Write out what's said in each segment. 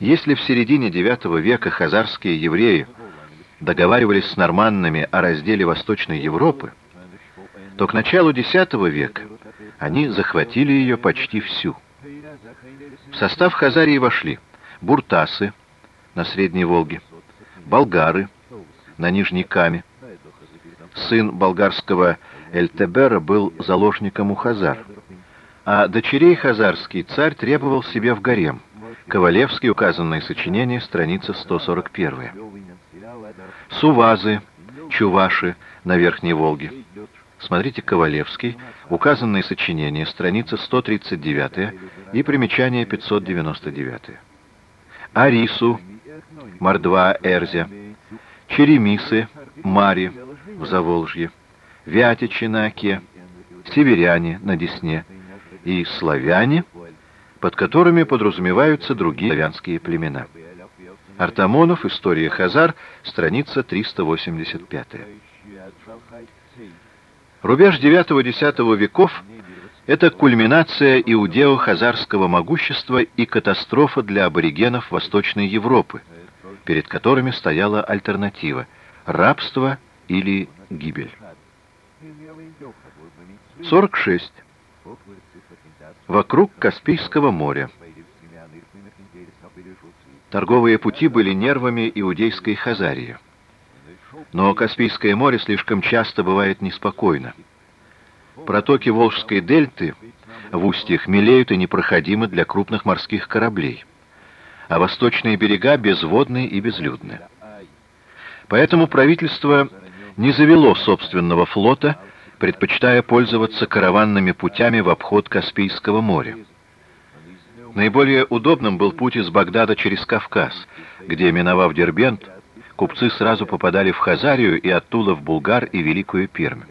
Если в середине IX века хазарские евреи договаривались с норманнами о разделе Восточной Европы, то к началу X века они захватили ее почти всю. В состав Хазарии вошли буртасы на Средней Волге, болгары на Нижней Каме. Сын болгарского Эльтебера был заложником у Хазар, а дочерей хазарский царь требовал себе в гарем. Ковалевский, указанное сочинение, страница 141. Сувазы, чуваши на Верхней Волге. Смотрите Ковалевский, указанное сочинение, страница 139 и примечание 599. Арису, Мордва, Эрзя, Черемисы, Мари в Заволжье, Вятичи на Оке, Северяне на Десне и славяне, под которыми подразумеваются другие славянские племена. Артамонов, История Хазар, страница 385. Рубеж IX-X веков – это кульминация иудео-хазарского могущества и катастрофа для аборигенов Восточной Европы, перед которыми стояла альтернатива – рабство или гибель. 46. Вокруг Каспийского моря. Торговые пути были нервами иудейской Хазарии. Но Каспийское море слишком часто бывает неспокойно. Протоки Волжской дельты в устьях мелеют и непроходимы для крупных морских кораблей, а восточные берега безводны и безлюдны. Поэтому правительство не завело собственного флота, предпочитая пользоваться караванными путями в обход Каспийского моря. Наиболее удобным был путь из Багдада через Кавказ, где, миновав Дербент, купцы сразу попадали в Хазарию и оттуда в Булгар и Великую Пермь.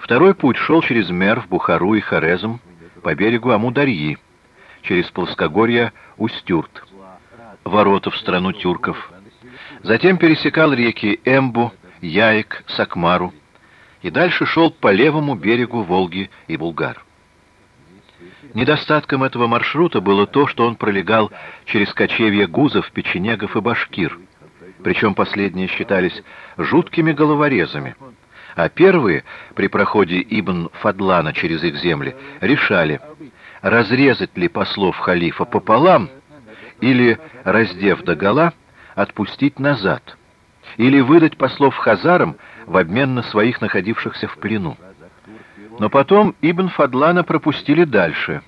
Второй путь шел через Мерв, Бухару и Хорезм по берегу Амударьи, через плоскогорье Устюрт, ворота в страну тюрков. Затем пересекал реки Эмбу, Яик, Сакмару и дальше шел по левому берегу Волги и Булгар. Недостатком этого маршрута было то, что он пролегал через кочевья гузов, печенегов и башкир – причем последние считались жуткими головорезами, а первые, при проходе Ибн Фадлана через их земли, решали, разрезать ли послов халифа пополам или, раздев догола, отпустить назад, или выдать послов хазарам в обмен на своих находившихся в плену. Но потом Ибн Фадлана пропустили дальше.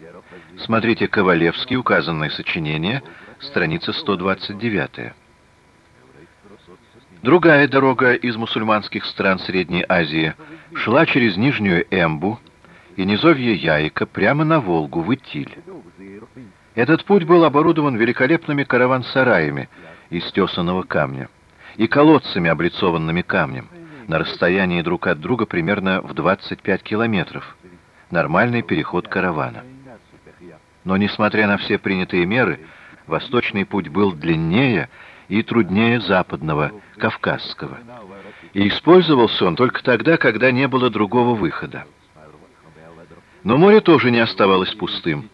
Смотрите Ковалевский, указанное сочинение, страница 129. Другая дорога из мусульманских стран Средней Азии шла через Нижнюю Эмбу и низовье Яйка прямо на Волгу, в Итиль. Этот путь был оборудован великолепными караван-сараями из тесаного камня и колодцами, облицованными камнем, на расстоянии друг от друга примерно в 25 километров. Нормальный переход каравана. Но, несмотря на все принятые меры, восточный путь был длиннее и труднее западного, кавказского. И использовался он только тогда, когда не было другого выхода. Но море тоже не оставалось пустым.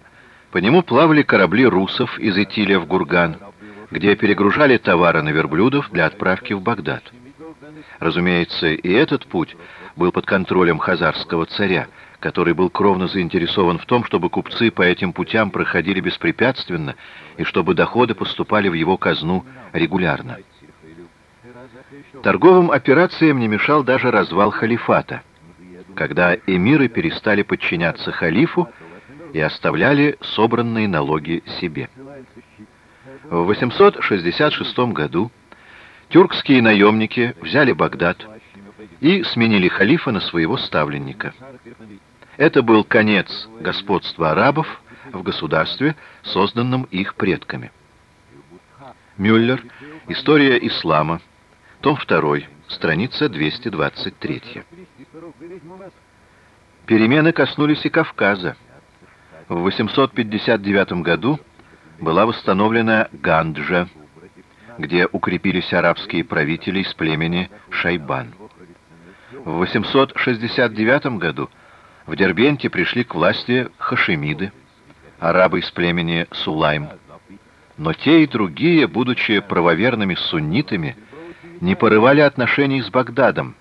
По нему плавали корабли русов из Итиля в Гурган, где перегружали товары на верблюдов для отправки в Багдад. Разумеется, и этот путь был под контролем хазарского царя, который был кровно заинтересован в том, чтобы купцы по этим путям проходили беспрепятственно и чтобы доходы поступали в его казну регулярно. Торговым операциям не мешал даже развал халифата, когда эмиры перестали подчиняться халифу и оставляли собранные налоги себе. В 866 году тюркские наемники взяли Багдад и сменили халифа на своего ставленника. Это был конец господства арабов в государстве, созданном их предками. Мюллер. История ислама. Том 2. Страница 223. Перемены коснулись и Кавказа. В 859 году была восстановлена Ганджа, где укрепились арабские правители из племени Шайбан. В 869 году в Дербенте пришли к власти хашемиды, арабы из племени Сулайм. Но те и другие, будучи правоверными суннитами, не порывали отношений с Багдадом,